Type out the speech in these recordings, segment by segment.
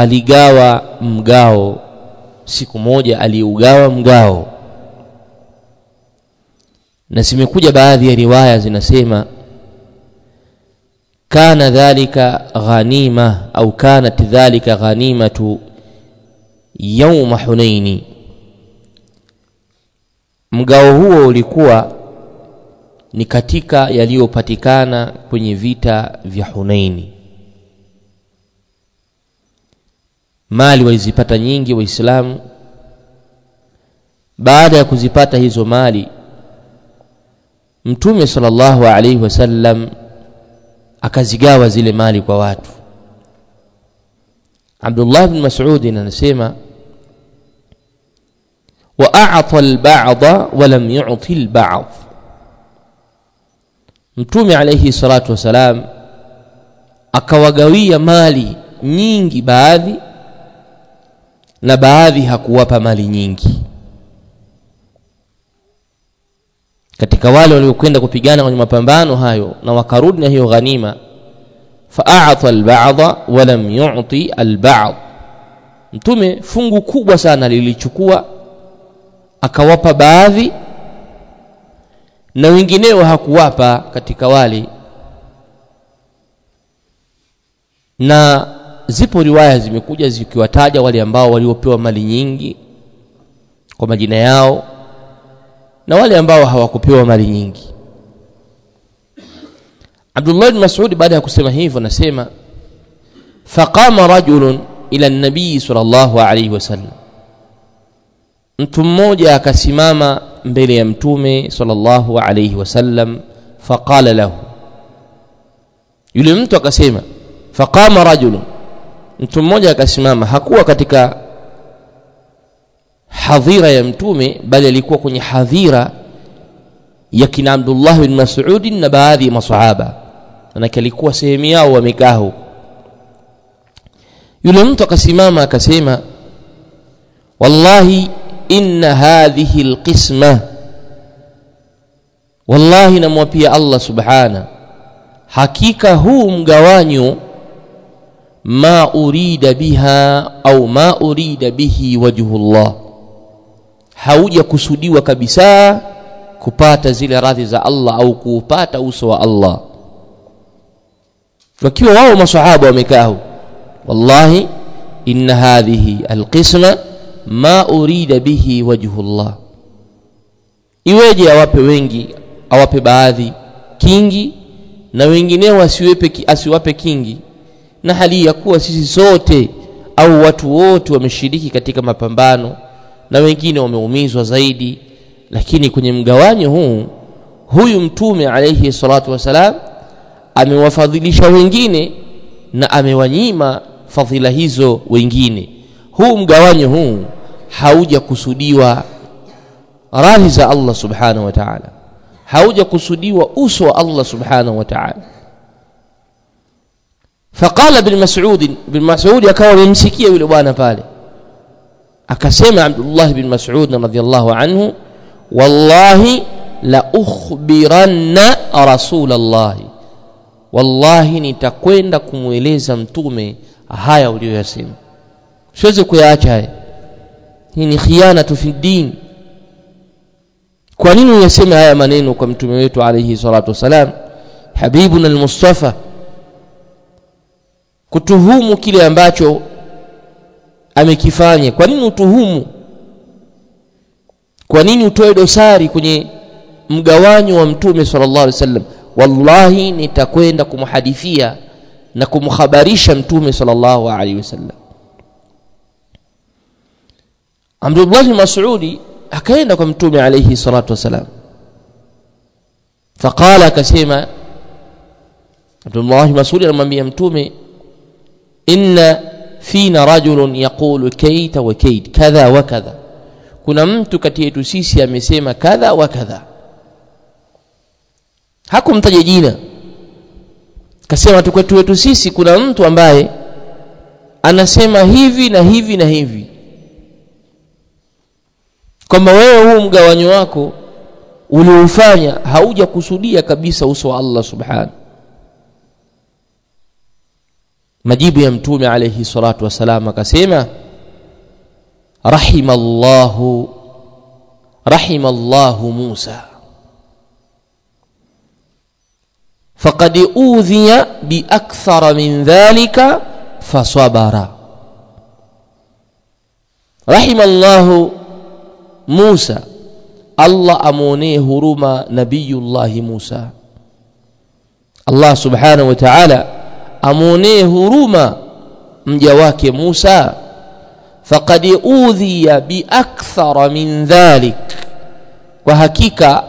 aligawa mgao. Siku moja aliugawa mgao. Na zimekuja baadhi ya riwaya zinasema kana dhalika ghanima au kanat dhalika ghanimatu yauma hunaini. Mgao huo ulikuwa ni katika yaliyopatikana kwenye vita vya hunaini mali walizipata nyingi waislamu. Baada ya kuzipata hizo mali mtume sallallahu alaihi wasallam akazigawa zile mali kwa watu. Abdullah bin Mas'ud anasema wa a'ta al-ba'd wa lam yu'ti al-ba'd. Mtume alayhi salatu wasalam akawagawia mali nyingi baadhi na baadhi hakuwapa mali nyingi. Katika wale waliokwenda kupigana kwenye mapambano hayo na wakarudi na hiyo ghanima fa'ata al-ba'dha wa lam yu'ti al-ba'd. Mtume fungu kubwa sana lilichukua akawapa baadhi na wengineo hakuwapa katika wale. Na zipo riwaya zimekuja zikiwataja wale ambao waliopewa mali nyingi kwa majina yao na wale ambao hawakupewa mali nyingi. Abdullah bin Mas'ud baada ya kusema hivyo anasema faqama rajulun ila an-nabii sallallahu alayhi wasallam mtu mmoja akasimama mbele ya mtume sallallahu alayhi wasallam faqala lahu. Yule mtu akasema faqama rajulun mtu mmoja akasimama. Hakuwa katika hadhira ya mtume bali alikuwa kwenye hadhira ya kina Abdullah bin Mas'ud na baadhi ya maswahaba. Manake alikuwa sehemu yao wamekaa huko. Yule mtu akasimama akasema wallahi inna hadhihi alqisma. Wallahi namwapia Allah subhana. Hakika huu mgawanyo ma urida biha au ma urida bihi wajhullah. Hauja kusudiwa kabisa kupata zile radhi za Allah au kuupata uso wa Allah. Wakiwa wao masahaba wamekaa wallahi inna hadhihi alqisma ma urida bihi wajhullah. Iweje awape wengi awape baadhi kingi na wengineo asiwepe asiwape kingi na hali ya kuwa sisi sote au watu wote wameshiriki katika mapambano na wengine wameumizwa zaidi lakini kwenye mgawanyo huu huyu mtume alayhi salatu wasalam amewafadhilisha wengine na amewanyima fadhila hizo wengine. Huu mgawanyo huu hauja kusudiwa rahi za Allah subhanahu wa ta'ala hauja kusudiwa uso wa Allah subhanahu wa ta'ala فقال ابن مسعود ابن مسعود يكون يمسكيه ولبانا فالي. أكسيم عبد الله بن مسعود رضي الله عنه والله لأخبرن رسول الله. والله نتقوين لكم وليزا متومي. هاي وليو يسيم شوزكو يا أجاي. هني خيانة في الدين. كونين يسيم هاي منين وكم عليه الصلاة والسلام. حبيبنا المصطفى. Kutuhumu kile ambacho amekifanya. Kwa nini utuhumu? Kwa nini utoe dosari kwenye mgawanyo wa mtume sallallahu alaihi wasallam? Wallahi nitakwenda kumhadithia na kumhabarisha mtume sallallahu alaihi wasallam. Abdullah bin Mas'udi akaenda kwa mtume alaihi salatu wasalam. Faqala akasema Abdullah Mas'udi anamwambia mtume inna fina rajulun yaqulu kaita wa كذا kadha wa kadha. Kuna mtu kati yetu sisi amesema kadha wa kadha. Hakumtaja jina. Kasema tu kwetu wetu sisi kuna mtu ambaye anasema hivi na hivi na hivi. Kwamba wewe huu mgawanyo wako ulioufanya hauja kusudia kabisa uso wa Allah subhanahu majibu ya mtume alayhi salatu wasalam akasema rahimallahu rahimallahu Musa faqad udhiya bi akthara min dhalika fasabara rahimallahu Musa Allah amuonee huruma nabiyullahi Musa Allah subhanahu wa ta'ala amuonee huruma mja wake Musa. Faqad udhiya biakthara min dhalik. Kwa hakika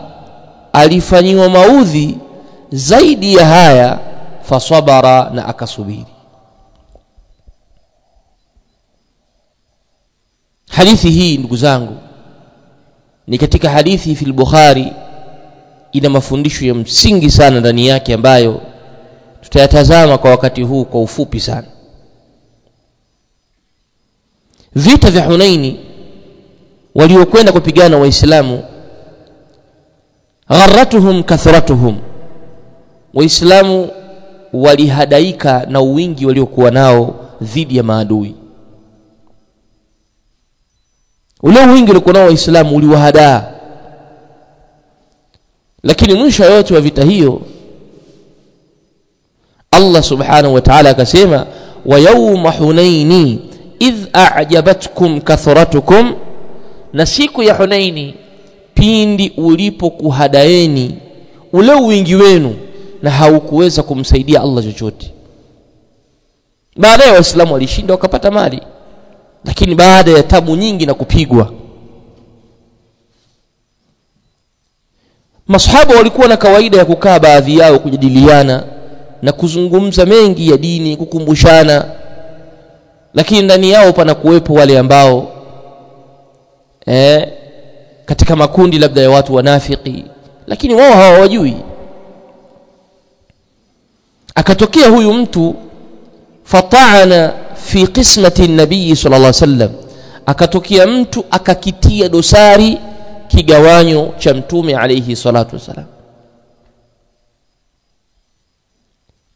alifanyiwa maudhi zaidi ya haya fasabara na akasubiri. Hadithi hii ndugu zangu ni katika hadithi fi al-Bukhari ina mafundisho ya msingi sana ndani yake ambayo tutayatazama kwa wakati huu kwa ufupi sana. Vita vya Hunaini waliokwenda kupigana waislamu gharatuhum kathratuhum. Waislamu walihadaika na uwingi waliokuwa nao dhidi ya maadui. Ule uwingi uliokuwa nao waislamu uliwahadaa. Lakini mwisho yote wa vita hiyo Allah subhanahu wa ta'ala akasema wa yawma hunaini idh a'jabatkum kathratukum na siku ya hunaini pindi ulipokuhadaeni ule wingi wenu na haukuweza kumsaidia Allah chochote. Baadaye waislamu walishinda wakapata mali lakini baada ya tabu nyingi na kupigwa. Masahaba walikuwa na kawaida ya kukaa baadhi yao kujadiliana na kuzungumza mengi ya dini kukumbushana. Lakini ndani yao pana kuwepo wale ambao eh, katika makundi labda ya watu wanafiki. Lakini wao hawajui akatokea huyu mtu fata'ana fi qismati nabii sallallahu alaihi wasallam. Akatokea mtu akakitia dosari kigawanyo cha mtume alayhi salatu wasalam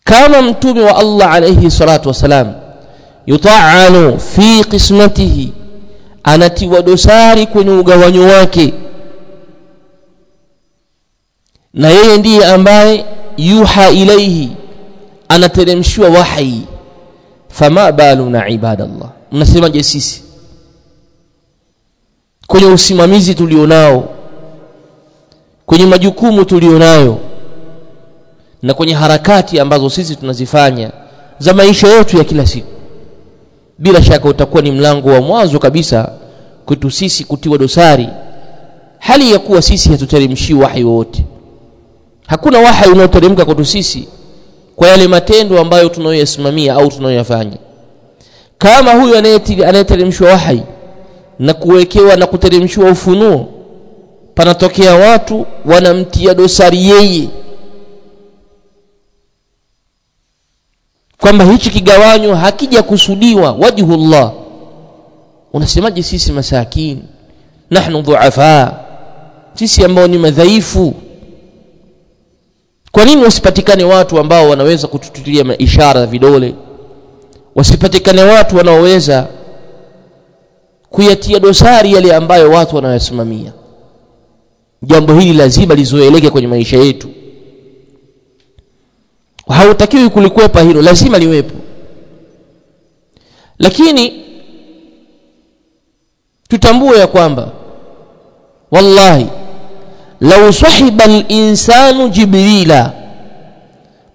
kama mtume wa Allah alayhi salatu wasalam yuta'anu fi qismatihi anatiwa dosari kwenye ugawanyo wake. Na yeye ndiye ambaye yuha ilayhi anateremshiwa wahi. Fama baluna ibadallah? Mnasema je sisi? Kwenye usimamizi tulionao kwenye majukumu tulionayo na kwenye harakati ambazo sisi tunazifanya za maisha yetu ya kila siku. Bila shaka utakuwa ni mlango wa mwanzo kabisa kwetu sisi kutiwa dosari. Hali ya kuwa sisi hatuteremshii wahi wowote. Hakuna wahi unaoteremka kwetu sisi kwa yale matendo ambayo tunayoyasimamia au tunayoyafanya. Kama huyu anayeteremshwa wahi na kuwekewa na kuteremshiwa ufunuo panatokea watu wanamtia dosari yeye kwamba hichi kigawanyo hakija kusudiwa wajhullah. Unasemaje sisi masakini nahnu dhuafa sisi ambao ni madhaifu. Kwa nini wasipatikane watu ambao wanaweza kututilia ishara za vidole? Wasipatikane watu wanaoweza kuyatia dosari yale ambayo watu wanayasimamia jambo hili lazima lizoeleke kwenye maisha yetu hautakiwi kulikwepa hilo lazima liwepo. Lakini tutambue ya kwamba wallahi lau sahiba al-insanu jibrila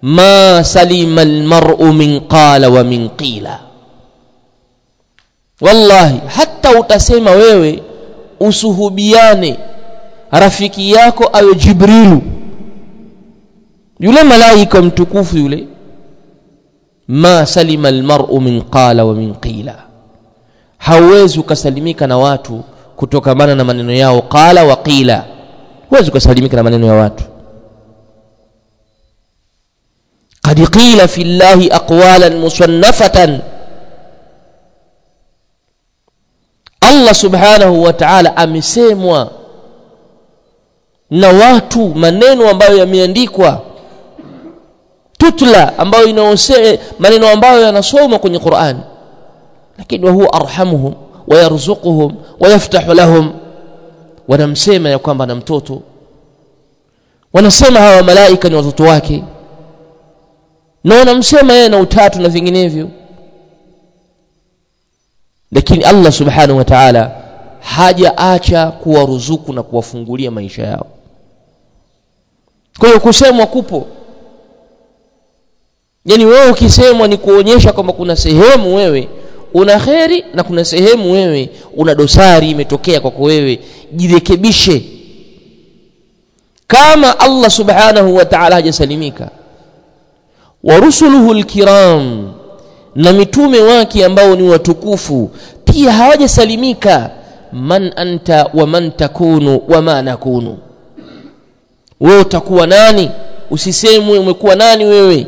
ma salima al-mar'u min qala wa min qila. Wallahi hata utasema wewe usuhubiane rafiki yako awe jibrilu yule malaika mtukufu yule ma salima almar'u min qala wa min qila. Hauwezi ukasalimika na watu kutokamana na maneno yao qala wa qila. Huwezi ukasalimika na maneno ya watu. Qad qila fi llahi aqwalan musannafatan. Allah subhanahu wa ta'ala amesemwa na watu maneno ambayo yameandikwa tutla ambayo inaose maneno ambayo yanasoma kwenye Qur'an. Lakini wa huwa arhamuhum wayarzuquhum wayaftahu wa yaftahu lahum. Wanamsema ya kwamba na mtoto. Wanasema hawa malaika ni watoto wake. Na wanamsema yeye na utatu na vinginevyo. Lakini Allah subhanahu wa ta'ala hajaacha kuwaruzuku na kuwafungulia maisha yao. Kwa hiyo kusemwa kupo yani wewe ukisemwa ni kuonyesha kwamba kuna sehemu wewe una kheri na kuna sehemu wewe una dosari imetokea kwako wewe. Jirekebishe. Kama Allah subhanahu wa ta'ala hajasalimika. Wa rusuluhu alkiram. Na mitume wake ambao ni watukufu. Pia hawajasalimika. Man anta wa man takunu wa ma nakunu. Wewe utakuwa nani? Usisemwe umekuwa nani wewe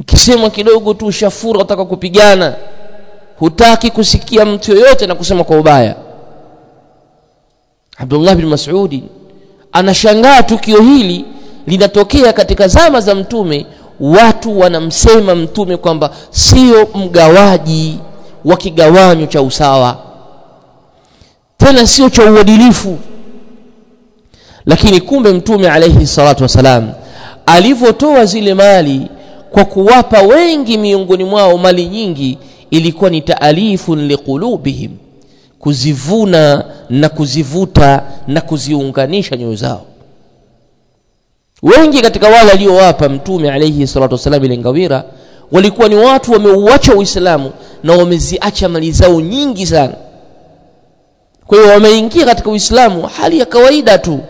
ukisemwa kidogo tu ushafura utaka kupigana. Hutaki kusikia mtu yoyote na kusema kwa ubaya. Abdullah bin Mas'udi anashangaa tukio hili linatokea katika zama za mtume. Watu wanamsema mtume kwamba sio mgawaji wa kigawanyo cha usawa tena sio cha uadilifu. Lakini kumbe mtume alayhi salatu wasalam alivyotoa zile mali kwa kuwapa wengi miongoni mwao mali nyingi ilikuwa ni taalifun liqulubihim kuzivuna na kuzivuta na kuziunganisha nyoyo zao. Wengi katika wale aliowapa mtume alayhi salatu wassalam ile ngawira walikuwa ni watu wameuacha uislamu na wameziacha mali zao nyingi sana. Kwa hiyo wameingia katika uislamu hali ya kawaida tu.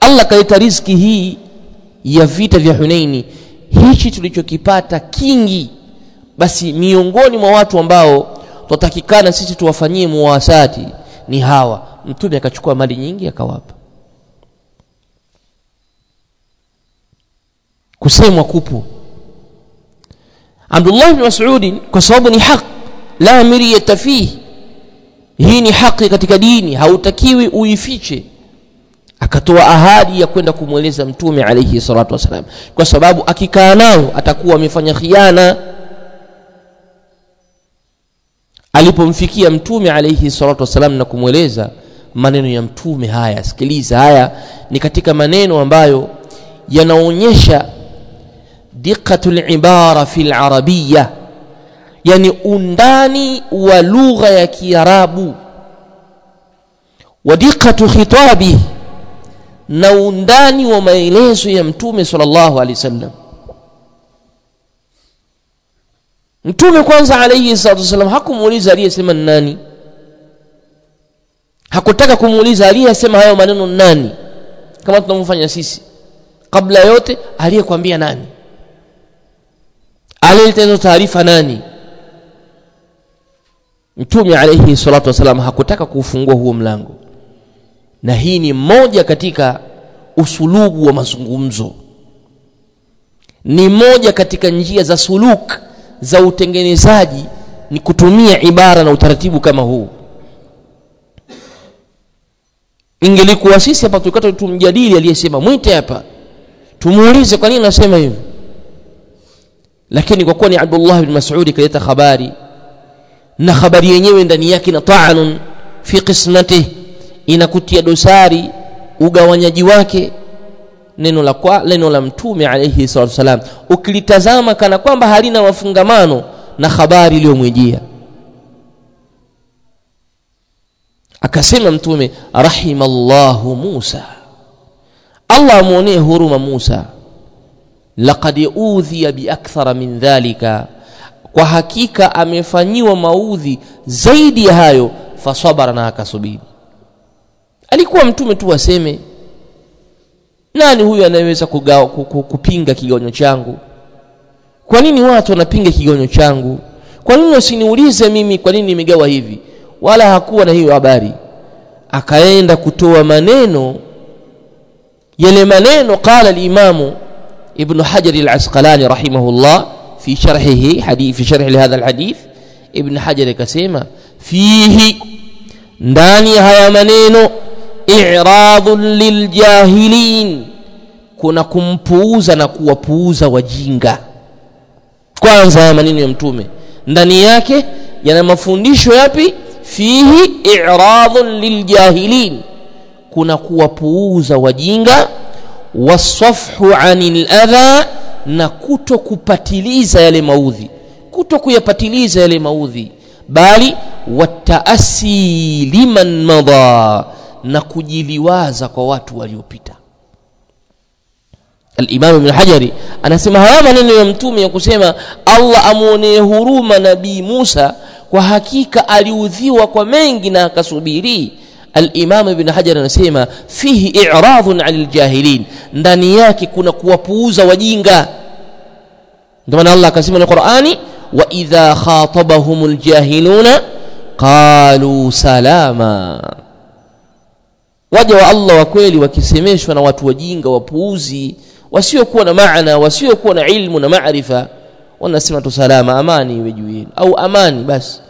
Allah kaleta riziki hii ya vita vya hunaini hichi tulichokipata kingi basi miongoni mwa watu ambao tutatakikana sisi tuwafanyie muwasati ni hawa. Mtume akachukua mali nyingi akawapa. Kusemwa kupu. Abdullah bin Mas'ud kwa sababu ni haq la miriyata fihi hii ni haki katika dini hautakiwi uifiche akatoa ahadi ya kwenda kumweleza mtume alayhi salatu wasalam kwa sababu akikaa nao atakuwa amefanya khiana. Alipomfikia mtume alayhi salatu wasalam na kumweleza maneno ya mtume haya sikiliza haya ni katika maneno ambayo yanaonyesha diqatul ibara fi arabiyya. Yani undani wa lugha ya kiarabu. Wa diqatu khitabi na undani wa maelezo ya mtume sallallahu alaihi wasallam. Mtume kwanza alayhi salatu wasallam hakumuuliza aliyesema nani? Hakutaka kumuuliza aliyesema hayo maneno nani? Kama tunavyofanya sisi. Kabla yote aliyekwambia nani? Aliyeleta taarifa nani? Mtume alayhi salatu wasalam hakutaka kuufungua huo mlango na hii ni moja katika usulubu wa mazungumzo. Ni moja katika njia za suluk za utengenezaji ni kutumia ibara na utaratibu kama huu. Ingelikuwa sisi hapa tukata tumjadili aliyesema mwite hapa tumuulize kwa nini anasema hivyo lakini kwa kuwa ni Abdullah bin Mas'ud kaleta habari na habari yenyewe ndani yake na ta'anun fi qismatihi inakutia dosari ugawanyaji wake. Neno la kwa neno la mtume alayhi salatu wasalam. Ukilitazama kana kwamba halina mafungamano na habari iliyomwijia akasema mtume rahimallahu Musa. Allah amuonee huruma Musa. Laqad udhiya biakthara min dhalika. Kwa hakika amefanyiwa maudhi zaidi ya hayo fasabara na akasubiri alikuwa mtume tu aseme. Nani huyu anayeweza kugawa kupinga kigonyo changu? Kwa nini watu wanapinga kigonyo changu? Kwa nini usiniulize mimi kwa nini nimegawa hivi? Wala hakuwa na hiyo habari. Akaenda kutoa maneno. Yale maneno qala al-imamu ibn hajar al-asqalani rahimahullah fi sharhihi hadith fi sharh hadha al-hadith. Ibn hajar akasema fihi ndani haya maneno i'radun liljahilin kuna kumpuuza na kuwapuuza wajinga. Kwanza haya maneno ya mtume. Ndani yake yana mafundisho yapi? Fihi i'radun liljahilin kuna kuwapuuza wajinga wasafhu anil adha na kuto kupatiliza yale maudhi. Kuto kuyapatiliza yale maudhi. Bali wataasi liman madha na kujiliwaza kwa watu waliopita. al-Imam Ibn Hajari anasema haya maneno ya mtume ya kusema Allah amuonee huruma nabii Musa kwa hakika aliudhiwa kwa mengi na akasubiri. al-Imam Ibn Hajar anasema fihi i'radun 'anil jahilin ndani yake kuna kuwapuuza wajinga. Ndio maana Allah akasema na Qur'ani wa idha khatabahumul jahiluna qalu salama waja wa Allah wa kweli wakisemeshwa na watu wajinga wapuuzi wasiokuwa na maana wasiokuwa na ilmu na maarifa wanasema tu salama amani iwe juu yenu au amani basi.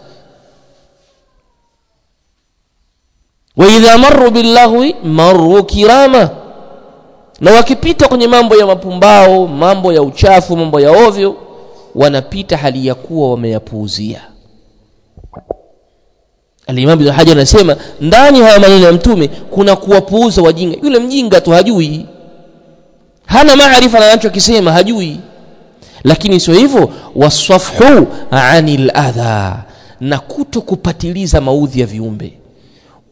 Wa idha marru billahi marru kirama. Na wakipita kwenye mambo ya mapumbao mambo ya uchafu mambo ya ovyo wanapita hali ya kuwa wameyapuuzia Al-Imam Ibn Hajar anasema ndani haya maneno ya mtume kuna kuwapuuza wajinga. Yule mjinga tu hajui. Hana maarifa na anachokisema hajui. Lakini sio hivyo wasafhu anil adha na kuto kupatiliza maudhi ya viumbe.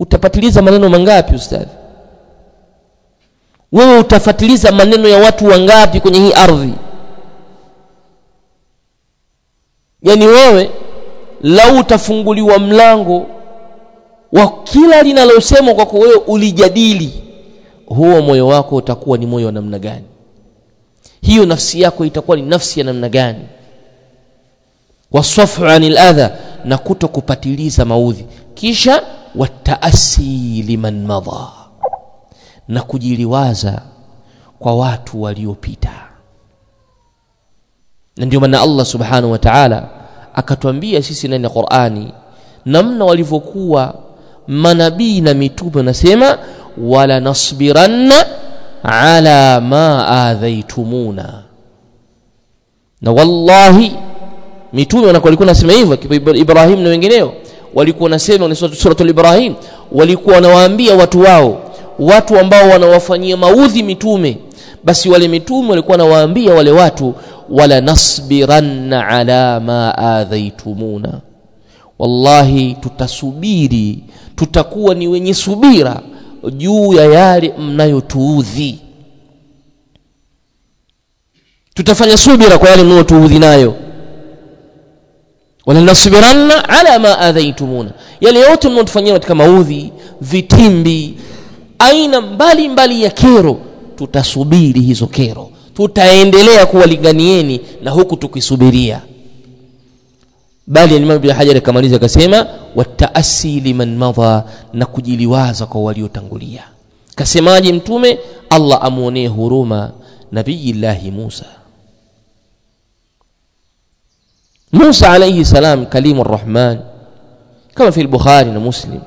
Utapatiliza maneno mangapi ustadhi? Wewe utafatiliza maneno ya watu wangapi kwenye hii ardhi? Yaani wewe lau utafunguliwa mlango wa kila linalosemwa kwako wewe ulijadili huo moyo wako utakuwa ni moyo wa namna gani? Hiyo nafsi yako itakuwa ni nafsi ya namna gani? Wasafu anil adha na kuto kupatiliza maudhi. Kisha wataasi liman madha na kujiliwaza kwa watu waliopita. Na ndio maana Allah subhanahu wa ta'ala akatwambia sisi ndani ya Qur'ani namna walivyokuwa manabii na mitume nasema wala nasbiranna ala ma adhaitumuna. Na wallahi mitume walikuwa nasema hivyo Ibrahim na wengineo walikuwa nasema ni suratul Ibrahim walikuwa wanawaambia watu wao watu ambao wanawafanyia maudhi mitume basi wale mitume walikuwa wanawaambia wale watu wala nasbiranna ala ma adhaitumuna wallahi tutasubiri. Tutakuwa ni wenye subira juu ya yale mnayotuudhi. Tutafanya subira kwa yale mnayotuudhi nayo. Wala nasubiranna ala ma adhaitumuna. Yale yote mnayotufanyia katika maudhi vitimbi aina mbali mbali ya kero tutasubiri hizo kero. Tutaendelea kuwalinganieni na huku tukisubiria bali Imam Ibn Hajar akamaliza akasema wataasi liman madha na kujiliwaza kwa waliotangulia kasemaje mtume Allah amuonee huruma nabiyillahi Musa Musa alayhi salam kalimu arrahman kama fi al-Bukhari na Muslim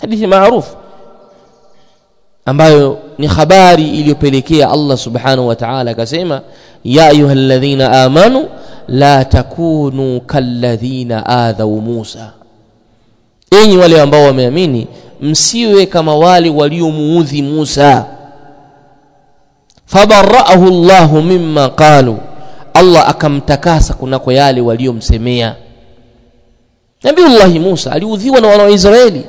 hadithi maarufu ambayo ni habari iliyopelekea Allah subhanahu wa ta'ala akasema ya ayyuhalladhina amanu la takunu kalladhina adhau Musa. Enyi wale ambao wameamini msiwe kama wale waliomuudhi Musa. Fabaraahu Allahu mimma qalu Allah akamtakasa kunako yale waliomsemea. Nabiullahi Musa aliudhiwa na wana wa Israeli.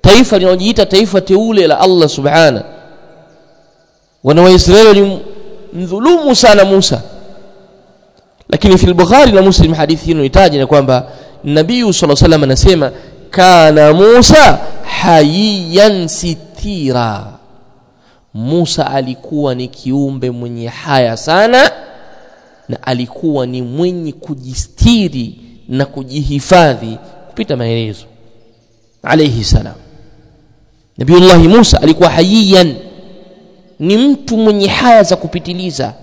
Taifa linalojiita taifa teule la Allah subhana. Wana wa Israeli walimdhulumu sana Musa lakini fil al-Bukhari na Muslim hadithi hii inahitaji na kwamba Nabii sallallahu alaihi anasema kana Musa hayiyan sitira. Musa alikuwa ni kiumbe mwenye haya sana na alikuwa ni mwenye kujistiri na kujihifadhi kupita maelezo. Alayhi salam. Nabiullah Musa alikuwa hayiyan ni mtu mwenye haya za kupitiliza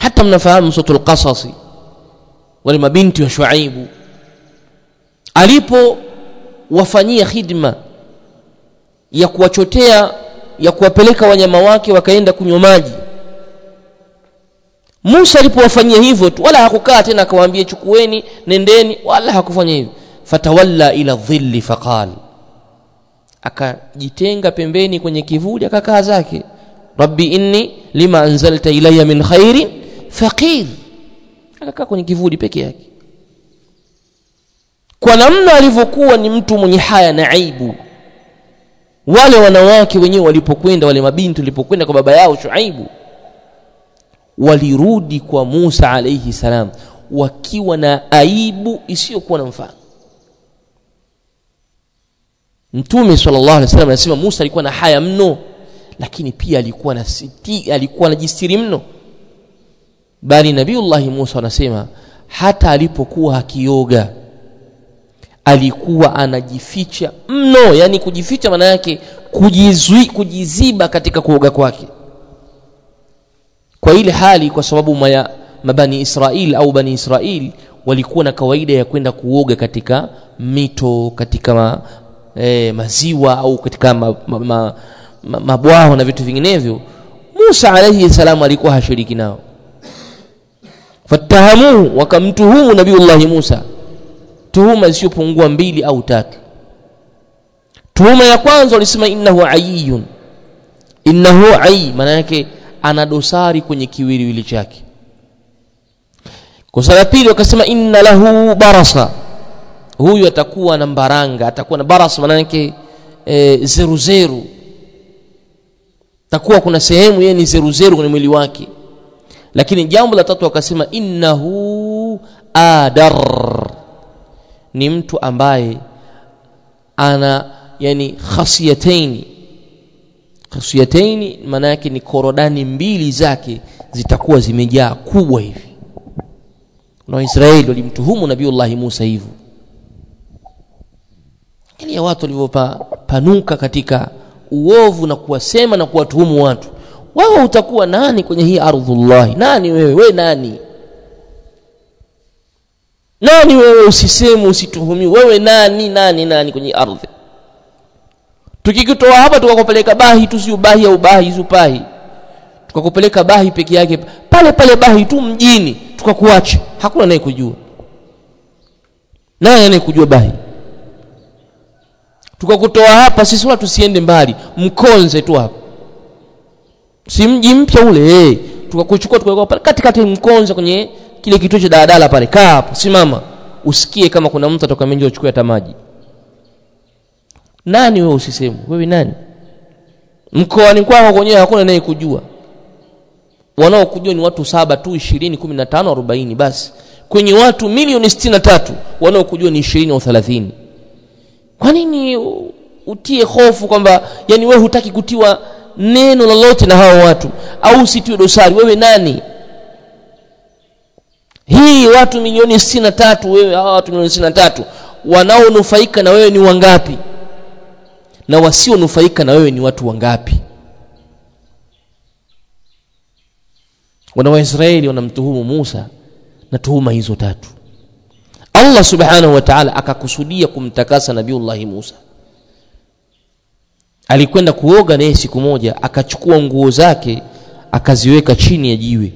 hata mnafahamu suratul qasas. Wale mabinti wa Shuaibu alipo wafanyia khidma ya kuwachotea ya kuwapeleka wanyama wake wakaenda kunywa maji. Musa alipowafanyia hivyo tu wala hakukaa tena akawaambia chukueni nendeni wala hakufanya hivyo. Fatawalla ila dhilli faqal. Akajitenga pembeni kwenye kivuli akakaa zake. Rabbi inni lima anzalta ilayya min khairin faqir akakaa kwenye kivuli peke yake. Kwa namna alivyokuwa ni mtu mwenye haya na aibu. Wale wanawake wenyewe walipokwenda wale mabinti walipokwenda kwa baba yao Shuaibu walirudi kwa Musa alayhi salam wakiwa na aibu isiyokuwa na mfano. Mtume sallallahu alaihi wasallam anasema Musa alikuwa na haya mno lakini pia alikuwa na siti, alikuwa anajistiri mno bali nabiullahi Musa anasema hata alipokuwa akioga alikuwa anajificha mno. Yani kujificha maana yake kujizui kujiziba katika kuoga kwake. Kwa ile hali kwa sababu maya, mabani Israel au bani Israel walikuwa na kawaida ya kwenda kuoga katika mito katika ma, e, maziwa au katika mabwawa ma, ma, ma, ma na vitu vinginevyo Musa alayhi salamu alikuwa hashiriki nao fatahamuhu wakamtuhumu nabiullahi Musa. Tuhuma zisizopungua mbili au tatu. Tuhuma ya kwanza walisema innahu ayiyun innahu ayi maana yake ana dosari kwenye kiwiliwili chake. Kosa la pili wakasema inna lahu barasa. Huyu atakuwa na mbaranga atakuwa na barasa maana yake e, zeruzeru zeru. Takuwa kuna sehemu yeye ni zeruzeru zeru kwenye mwili wake lakini jambo la tatu wakasema innahu adar. Ni mtu ambaye ana yani khasiyataini khasiyataini maana yake ni korodani mbili zake zitakuwa zimejaa kubwa hivi. Na Waisraeli walimtuhumu Nabiullahi Musa hivyo. Ili ya watu walivyopanuka katika uovu na kuwasema na kuwatuhumu watu wao utakuwa nani kwenye hii ardhullahi? Nani wewe? We nani? Nani wewe? Usisemu usituhumi wewe nani nani nani kwenye ardhi? Tukikutoa hapa tukakupeleka bahi tu sio bahi au bahi sio tukakupeleka bahi peke yake pale pale bahi tu mjini tukakuacha hakuna naye kujua naye anayekujua bahi? Tukakutoa hapa sisi wala tusiende mbali. Mkonze tu hapa si mji mpya ule tukakuchukua tukaweka pale katikati mkonza kwenye kile kituo cha daladala pale. Kaa hapo simama. Usikie kama kuna mtu atoka mji achukue hata maji. Nani wewe usisemu wewe nani? Mkoani kwako kwenyewe hakuna naye kujua wanaokujua ni watu saba tu ishirini kumi na tano arobaini. Basi kwenye watu milioni sitini na tatu wanaokujua ni ishirini au thelathini. Kwa nini utie hofu kwamba yani wewe hutaki kutiwa neno lolote na hao watu au usitiwe dosari wewe nani? Hii watu milioni sitini tatu wewe hawa watu milioni sitini tatu wanaonufaika na wewe ni wangapi? Na wasionufaika na wewe ni watu wangapi? Wana waisraeli wanamtuhumu musa na tuhuma hizo tatu. Allah subhanahu wa taala akakusudia kumtakasa nabiullahi musa alikwenda kuoga naye siku moja akachukua nguo zake akaziweka chini ya jiwe.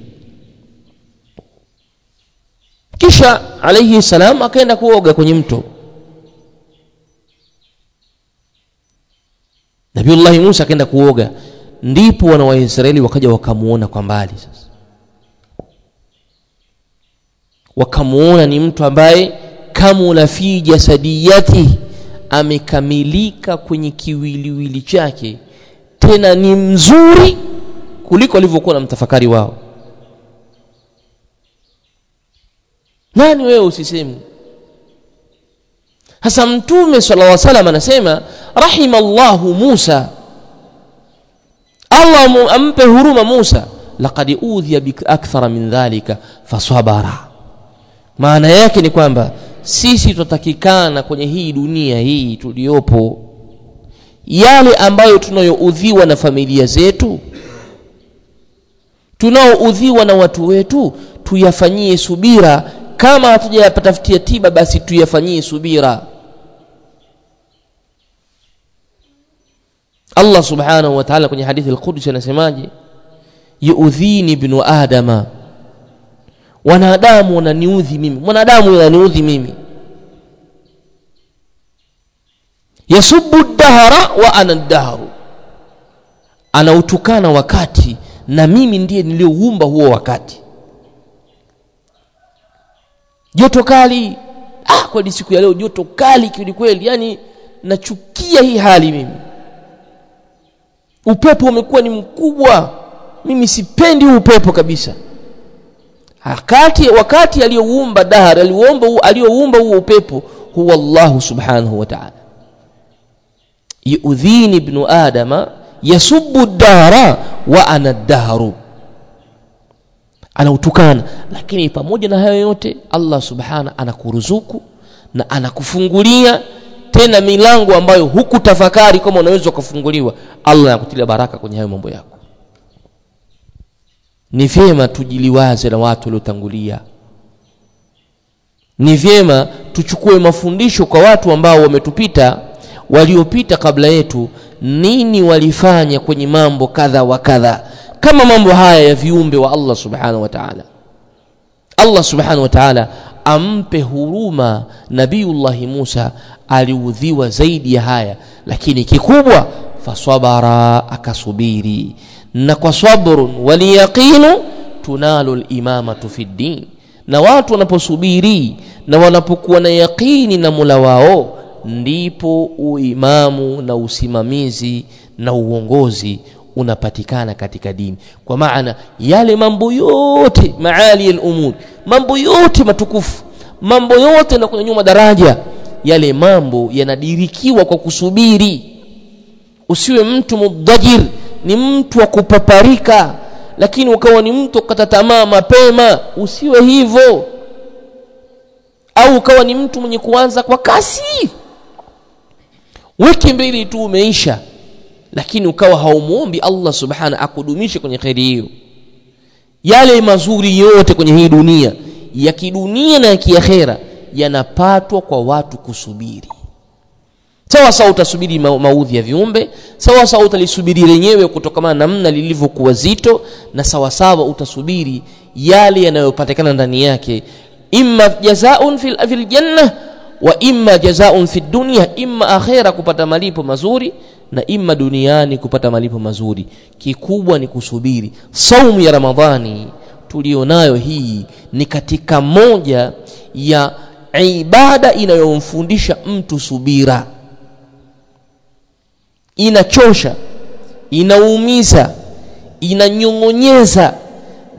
Kisha alaihi salam akaenda kuoga kwenye mto. Nabiullahi musa akaenda kuoga. Ndipo wana wa Israeli wakaja wakamuona kwa mbali sasa. Wakamuona ni mtu ambaye kamula fi jasadiyati amekamilika kwenye kiwiliwili chake tena ni mzuri kuliko alivyokuwa na mtafakari wao. Nani wewe usisemu hasa mtume sallallahu alaihi wasallam anasema rahimallahu Musa. Allah ampe huruma Musa laqad udhiya akthara min dhalika fasabara maana yake ni kwamba sisi tutatakikana kwenye hii dunia hii tuliyopo yale ambayo tunayoudhiwa na familia zetu tunaoudhiwa na watu wetu tuyafanyie subira. Kama hatujayapatafutia tiba basi tuyafanyie subira. Allah subhanahu wa ta'ala kwenye hadithi al-Qudsi anasemaje? Yuudhini ibnu adama wanadamu wananiudhi mimi. Mwanadamu ananiudhi mimi. Yasubu dahara wa ana dahru anautukana wakati na mimi ndiye niliyoumba huo wakati. Joto kali. Ah kweli siku ya leo joto kali kweli kweli. Yani nachukia hii hali mimi. Upepo umekuwa ni mkubwa. Mimi sipendi upepo kabisa wakati wakati aliyoumba dahar aliyoumba aliyoumba huo upepo huwa Allah subhanahu wa ta'ala. Yuudhini ibnu adama yasubbu dahara wa ana daharu anautukana. Lakini pamoja na hayo yote Allah subhana anakuruzuku na anakufungulia tena milango ambayo hukutafakari kama unaweza kufunguliwa Allah anakutilia baraka kwenye hayo mambo yako ni vyema tujiliwaze na watu waliotangulia. Ni vyema tuchukue mafundisho kwa watu ambao wametupita waliopita kabla yetu nini walifanya kwenye mambo kadha wa kadha. Kama mambo haya ya viumbe wa Allah subhanahu wa ta'ala. Allah subhanahu wa ta'ala ampe huruma nabiullahi Musa aliudhiwa zaidi ya haya. Lakini kikubwa fasabara akasubiri na kwa sabrun waliyaqinu tunalu limamatu fi ddin na watu wanaposubiri na wanapokuwa na yaqini na mula wao ndipo uimamu na usimamizi na uongozi unapatikana katika dini. Kwa maana yale mambo yote maali al-umur mambo yote matukufu mambo yote na kunyanyua daraja yale mambo yanadirikiwa kwa kusubiri. Usiwe mtu mudajir ni mtu wa kupaparika lakini ukawa ni mtu ukata tamaa mapema usiwe hivyo. Au ukawa ni mtu mwenye kuanza kwa kasi. Wiki mbili tu umeisha lakini ukawa haumuombi Allah subhana akudumishe kwenye kheri hiyo. Yale mazuri yote kwenye hii dunia ya kidunia na ya kiakhera yanapatwa kwa watu kusubiri sawa sawa utasubiri ma maudhi ya viumbe sawa sawa utalisubiri lenyewe kutokana na namna lilivyokuwa zito na sawa sawa utasubiri yale yanayopatikana ndani yake. Imma jazaun fil, fil janna wa imma jazaun fi dunya imma akhera kupata malipo mazuri na imma duniani kupata malipo mazuri. Kikubwa ni kusubiri. Saumu ya ramadhani tulionayo hii ni katika moja ya ibada inayomfundisha mtu subira inachosha inaumiza inanyong'onyeza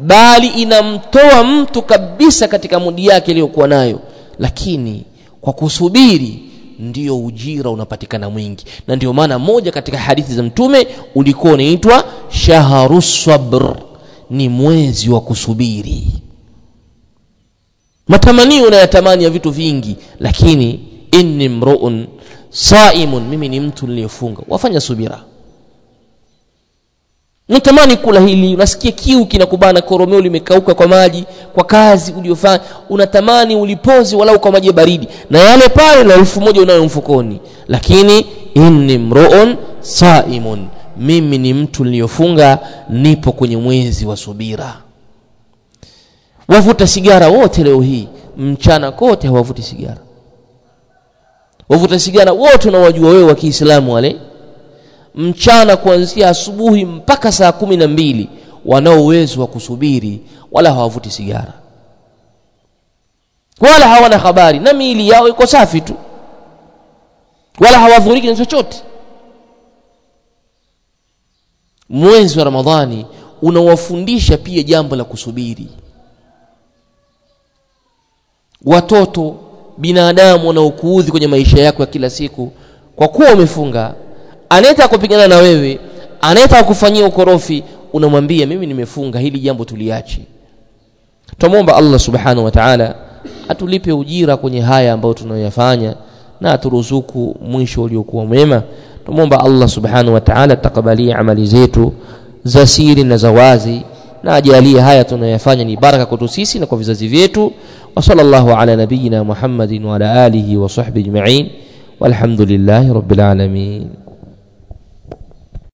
bali inamtoa mtu kabisa katika mudi yake iliyokuwa nayo. Lakini kwa kusubiri ndiyo ujira unapatikana mwingi. Na ndio maana moja katika hadithi za mtume ulikuwa unaitwa shaharu sabr ni mwezi wa kusubiri. Matamanio unayatamani ya vitu vingi lakini inni mruun saimun mimi ni mtu niliyofunga wafanya subira. Unatamani kula hili unasikia kiu kinakubana koromeo limekauka kwa maji kwa kazi uliyofanya unatamani ulipozi walau kwa maji baridi. Na yale pale na elfu moja unayo mfukoni. Lakini inni mruun saimun mimi ni mtu niliyofunga nipo kwenye mwezi wa subira. Wavuta sigara wote leo hii. Mchana kote hawavuti sigara wavuta sigara wote unawajua wewe wa Kiislamu wale. Mchana kuanzia asubuhi mpaka saa kumi na mbili wanao uwezo wa kusubiri wala hawavuti sigara. Wala hawana habari na miili yao iko safi tu. Wala hawadhuriki na chochote. Mwezi wa ramadhani unawafundisha pia jambo la kusubiri. Watoto binadamu wanaokuudhi kwenye maisha yako ya kila siku kwa kuwa umefunga anayetaka kupigana na wewe anayetaka kufanyia ukorofi unamwambia mimi nimefunga hili jambo tuliache. Tuombe Allah subhanahu wa ta'ala atulipe ujira kwenye haya ambayo tunayoyafanya na aturuzuku mwisho uliokuwa mwema. Tuombe Allah subhanahu wa ta'ala takabalie amali zetu za siri na za wazi na ajalie haya tunayoyafanya ni baraka kwetu sisi na kwa vizazi vyetu wa sallallahu ala nabiyyina Muhammadin wa ala alihi wa sahbihi ajma'in walhamdulillahi rabbil alamin